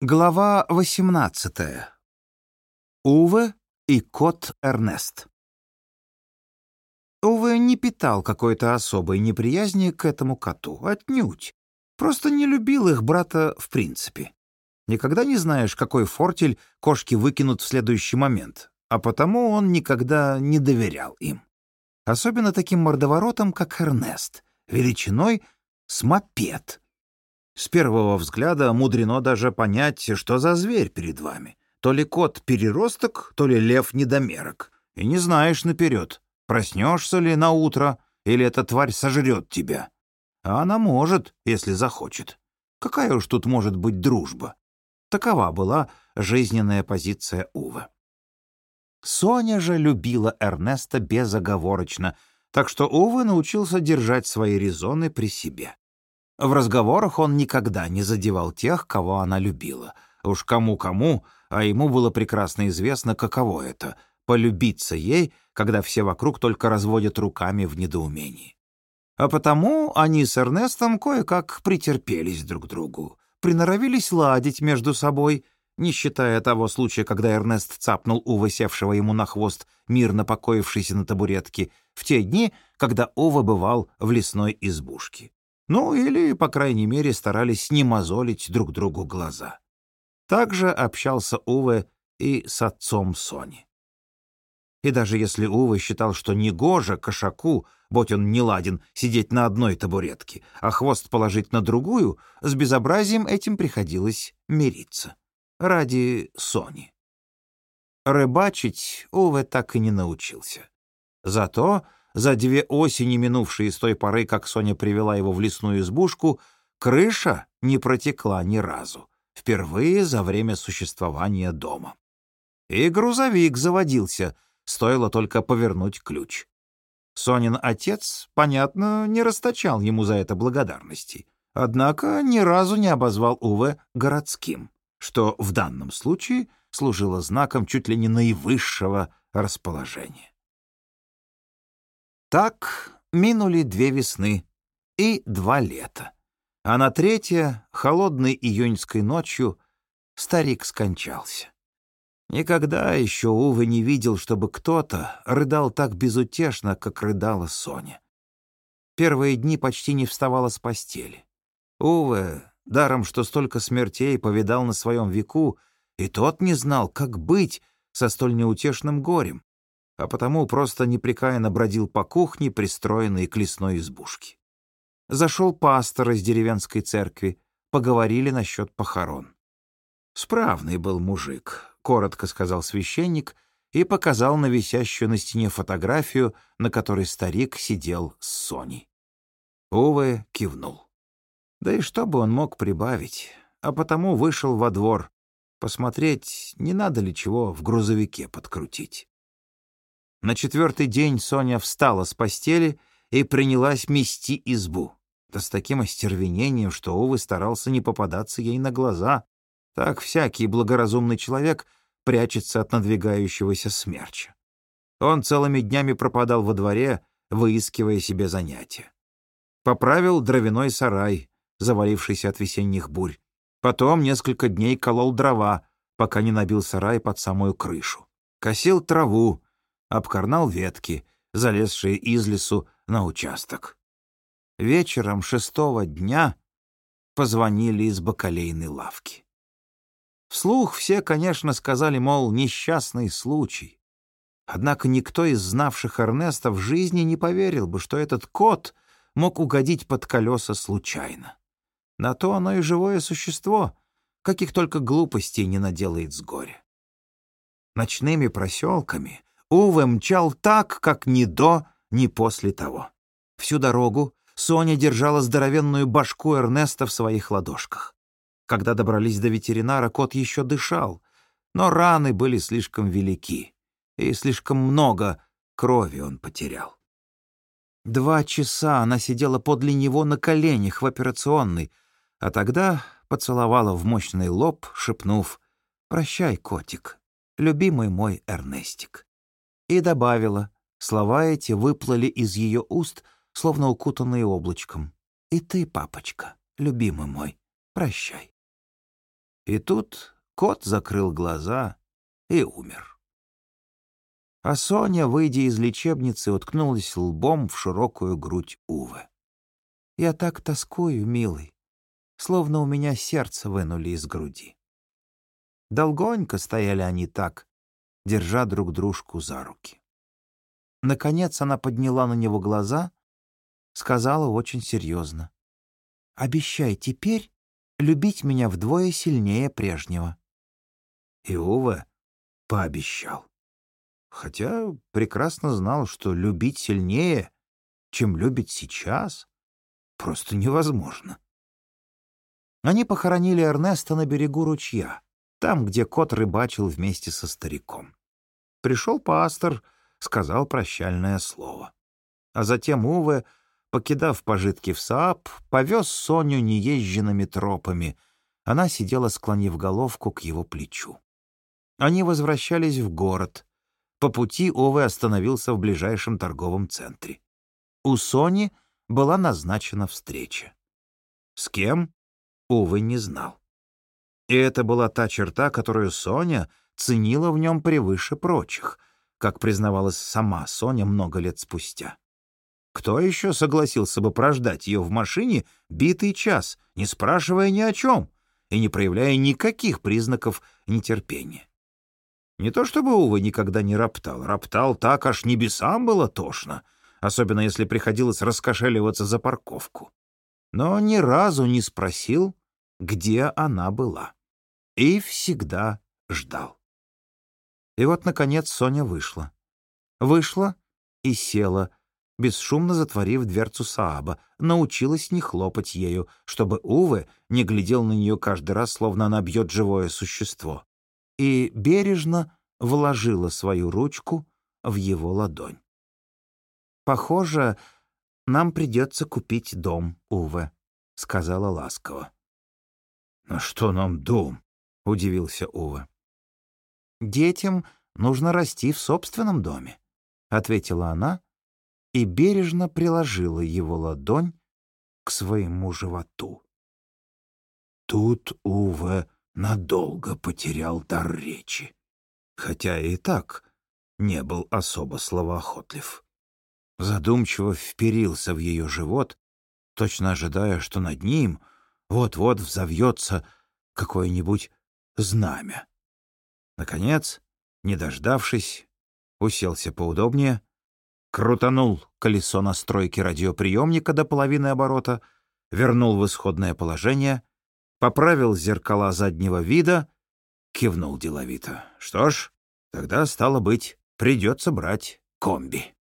Глава 18. Уве и кот Эрнест. Уве не питал какой-то особой неприязни к этому коту, отнюдь. Просто не любил их брата в принципе. Никогда не знаешь, какой фортель кошки выкинут в следующий момент, а потому он никогда не доверял им. Особенно таким мордоворотам, как Эрнест, величиной с мопед — с первого взгляда мудрено даже понять, что за зверь перед вами. То ли кот-переросток, то ли лев-недомерок. И не знаешь наперед, проснешься ли на утро, или эта тварь сожрет тебя. А она может, если захочет. Какая уж тут может быть дружба? Такова была жизненная позиция Увы. Соня же любила Эрнеста безоговорочно, так что Увы научился держать свои резоны при себе. В разговорах он никогда не задевал тех, кого она любила. Уж кому-кому, а ему было прекрасно известно, каково это — полюбиться ей, когда все вокруг только разводят руками в недоумении. А потому они с Эрнестом кое-как претерпелись друг другу, приноровились ладить между собой, не считая того случая, когда Эрнест цапнул у высевшего ему на хвост мирно покоившийся на табуретке, в те дни, когда Ова бывал в лесной избушке. Ну, или, по крайней мере, старались не мозолить друг другу глаза. Также общался Уве и с отцом Сони. И даже если Уве считал, что негоже кошаку, будь он не ладен, сидеть на одной табуретке, а хвост положить на другую, с безобразием этим приходилось мириться. Ради Сони. Рыбачить Уве так и не научился. Зато за две осени, минувшие с той поры, как Соня привела его в лесную избушку, крыша не протекла ни разу, впервые за время существования дома. И грузовик заводился, стоило только повернуть ключ. Сонин отец, понятно, не расточал ему за это благодарности, однако ни разу не обозвал Уве городским, что в данном случае служило знаком чуть ли не наивысшего расположения. Так минули две весны и два лета. А на третье, холодной июньской ночью, старик скончался. Никогда еще Увы не видел, чтобы кто-то рыдал так безутешно, как рыдала Соня. Первые дни почти не вставала с постели. Увы, даром, что столько смертей повидал на своем веку, и тот не знал, как быть со столь неутешным горем а потому просто непрекаянно бродил по кухне, пристроенной к лесной избушке. Зашел пастор из деревенской церкви, поговорили насчет похорон. «Справный был мужик», — коротко сказал священник и показал на висящую на стене фотографию, на которой старик сидел с Соней. Уве кивнул. Да и что бы он мог прибавить, а потому вышел во двор, посмотреть, не надо ли чего в грузовике подкрутить. На четвертый день Соня встала с постели и принялась мести избу. Да с таким остервенением, что Увы старался не попадаться ей на глаза. Так всякий благоразумный человек прячется от надвигающегося смерча. Он целыми днями пропадал во дворе, выискивая себе занятия. Поправил дровяной сарай, завалившийся от весенних бурь. Потом несколько дней колол дрова, пока не набил сарай под самую крышу. Косил траву, обкорнал ветки, залезшие из лесу на участок. Вечером шестого дня позвонили из бакалейной лавки. Вслух все, конечно, сказали, мол, несчастный случай. Однако никто из знавших Эрнеста в жизни не поверил бы, что этот кот мог угодить под колеса случайно. На то оно и живое существо, каких только глупостей не наделает с горя. Ночными проселками Уве мчал так, как ни до, ни после того. Всю дорогу Соня держала здоровенную башку Эрнеста в своих ладошках. Когда добрались до ветеринара, кот еще дышал, но раны были слишком велики, и слишком много крови он потерял. Два часа она сидела подле него на коленях в операционной, а тогда поцеловала в мощный лоб, шепнув «Прощай, котик, любимый мой Эрнестик» и добавила. Слова эти выплыли из ее уст, словно укутанные облачком. «И ты, папочка, любимый мой, прощай». И тут кот закрыл глаза и умер. А Соня, выйдя из лечебницы, уткнулась лбом в широкую грудь Увы. «Я так тоскую, милый, словно у меня сердце вынули из груди». Долгонько стояли они так, держа друг дружку за руки. Наконец она подняла на него глаза, сказала очень серьезно. «Обещай теперь любить меня вдвое сильнее прежнего». И Ува пообещал. Хотя прекрасно знал, что любить сильнее, чем любит сейчас, просто невозможно. Они похоронили Эрнеста на берегу ручья, там, где кот рыбачил вместе со стариком. Пришел пастор, сказал прощальное слово. А затем Уве, покидав пожитки в Саап, повез Соню неезженными тропами. Она сидела, склонив головку к его плечу. Они возвращались в город. По пути Уве остановился в ближайшем торговом центре. У Сони была назначена встреча. С кем? Увы, не знал. И это была та черта, которую Соня ценила в нем превыше прочих, как признавалась сама Соня много лет спустя. Кто еще согласился бы прождать ее в машине битый час, не спрашивая ни о чем и не проявляя никаких признаков нетерпения? Не то чтобы Ува никогда не роптал, роптал так, аж небесам было тошно, особенно если приходилось раскошеливаться за парковку. Но ни разу не спросил, где она была и всегда ждал. И вот, наконец, Соня вышла. Вышла и села, бесшумно затворив дверцу Сааба, научилась не хлопать ею, чтобы Уве не глядел на нее каждый раз, словно она бьет живое существо, и бережно вложила свою ручку в его ладонь. «Похоже, нам придется купить дом, Уве», — сказала ласково. «На что нам дом?» — удивился Ува. «Детям нужно расти в собственном доме», — ответила она и бережно приложила его ладонь к своему животу. Тут Ува надолго потерял дар речи, хотя и так не был особо словоохотлив. Задумчиво вперился в ее живот, точно ожидая, что над ним вот-вот взовьется какое-нибудь знамя. Наконец, не дождавшись, уселся поудобнее, крутанул колесо настройки радиоприемника до половины оборота, вернул в исходное положение, поправил зеркала заднего вида, кивнул деловито. Что ж, тогда, стало быть, придется брать комби.